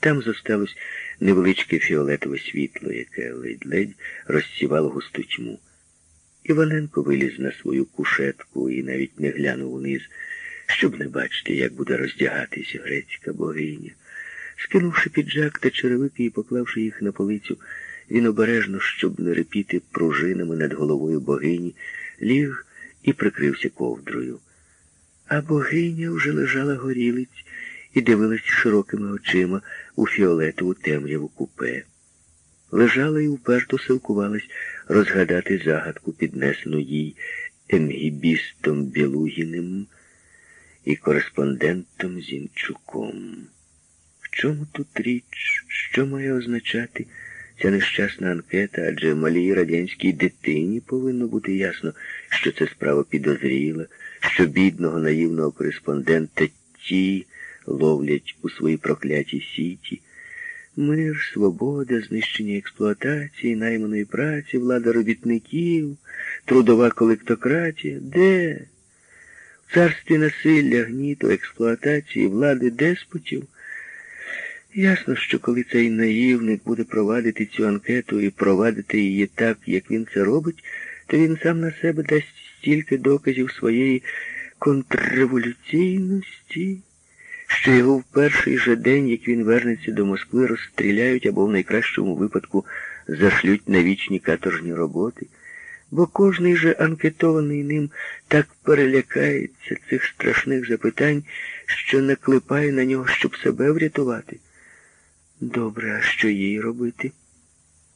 Там зосталось невеличке фіолетове світло, яке ледь-ледь розсівало густу тьму. Іваненко виліз на свою кушетку і навіть не глянув униз, щоб не бачити, як буде роздягатись грецька богиня. Скинувши піджак та черевики і поклавши їх на полицю, він обережно, щоб не репіти пружинами над головою богині, ліг і прикрився ковдрою. А богиня вже лежала горілиць і дивилась широкими очима у фіолетову темряву купе. Лежала і уперто силкувалась розгадати загадку, піднесену їй емгібістом Білугіним і кореспондентом Зінчуком. В чому тут річ, що має означати ця нещасна анкета, адже малій радянській дитині повинно бути ясно, що це справа підозріла, що бідного наївного кореспондента ті ловлять у своїй проклятій сіті. Мир, свобода, знищення експлуатації, найманої праці, влада робітників, трудова колектократія. Де? В царстві насилля, гніту, експлуатації, влади деспотів. Ясно, що коли цей наївник буде провадити цю анкету і провадити її так, як він це робить, то він сам на себе дасть стільки доказів своєї контрреволюційності, що його в перший же день, як він вернеться до Москви, розстріляють або в найкращому випадку зашлють на вічні каторжні роботи. Бо кожний же анкетований ним так перелякається цих страшних запитань, що наклепає на нього, щоб себе врятувати. Добре, а що їй робити?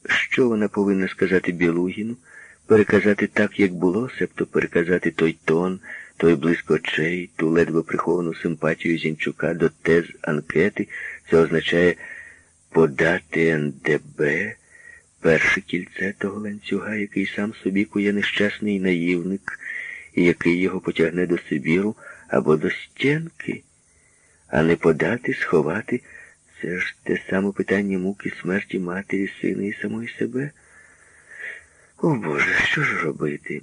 Що вона повинна сказати Білугіну? Переказати так, як було, себто переказати той тон, той блиск очей, ту ледве приховану симпатію Зінчука до тез анкети, це означає подати НДБ перше кільце того ланцюга, який сам собі кує нещасний наївник, і який його потягне до Сибіру або до стінки, а не подати, сховати. Це ж те саме питання муки смерті матері, сина і самої себе. О Боже, що ж робити?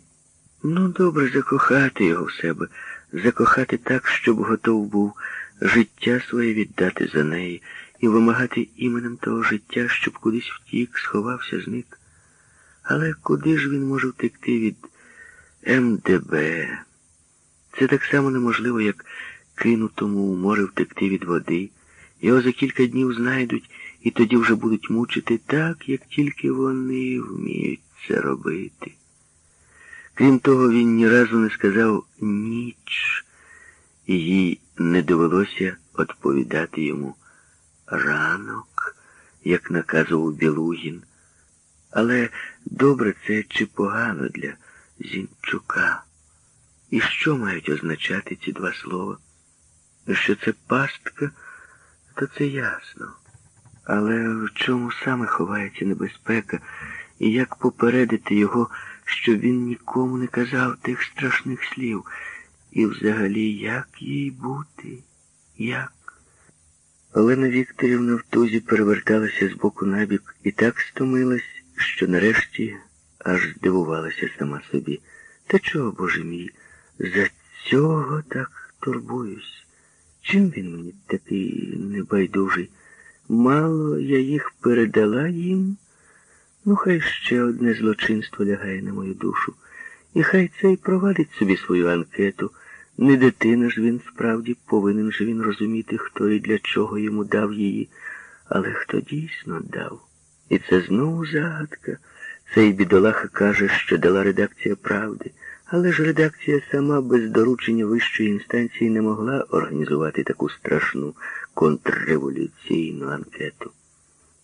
Ну, добре, закохати його в себе, закохати так, щоб готов був життя своє віддати за неї і вимагати іменем того життя, щоб кудись втік, сховався, зник. Але куди ж він може втекти від МДБ? Це так само неможливо, як кинутому у море втекти від води. Його за кілька днів знайдуть і тоді вже будуть мучити так, як тільки вони вміють це робити. Крім того, він ні разу не сказав ніч, і їй не довелося відповідати йому ранок, як наказував Білугін. Але добре це чи погано для Зінчука? І що мають означати ці два слова? Що це пастка? то це ясно. Але в чому саме ховається небезпека, і як попередити його, щоб він нікому не казав тих страшних слів? І взагалі, як їй бути? Як? Олена Вікторівна в тузі переверталася з боку на бік і так стомилась, що нарешті аж здивувалася сама собі. Та чого, Боже мій, за цього так турбуюсь? Чим він мені такий небайдужий? Мало я їх передала їм. Ну, хай ще одне злочинство лягає на мою душу. І хай цей провадить собі свою анкету. Не дитина ж він справді повинен же він розуміти, хто і для чого йому дав її, але хто дійсно дав. І це знову загадка. Цей бідолаха каже, що дала редакція правди. Але ж редакція сама без доручення вищої інстанції не могла організувати таку страшну контрреволюційну анкету.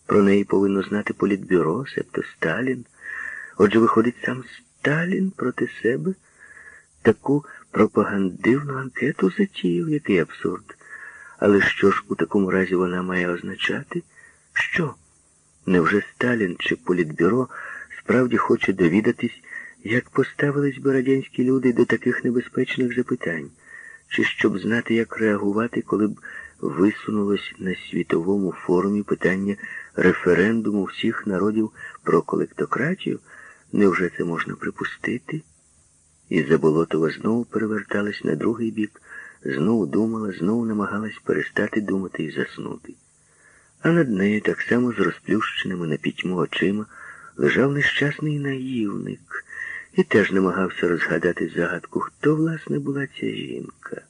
Про неї повинно знати політбюро, себто Сталін. Отже, виходить сам Сталін проти себе таку пропагандивну анкету затіяв, який абсурд. Але що ж у такому разі вона має означати? Що? Невже Сталін чи політбюро справді хоче довідатись? Як поставились би радянські люди до таких небезпечних запитань, чи щоб знати, як реагувати, коли б висунулось на світовому форумі питання референдуму всіх народів про колектократію, невже це можна припустити? І Заболотова знову переверталась на другий бік, знову думала, знову намагалась перестати думати і заснути. а над нею, так само з розплющеними на пітьму очима, лежав нещасний наївник і теж намагався розгадати загадку, хто, власне, була ця жінка.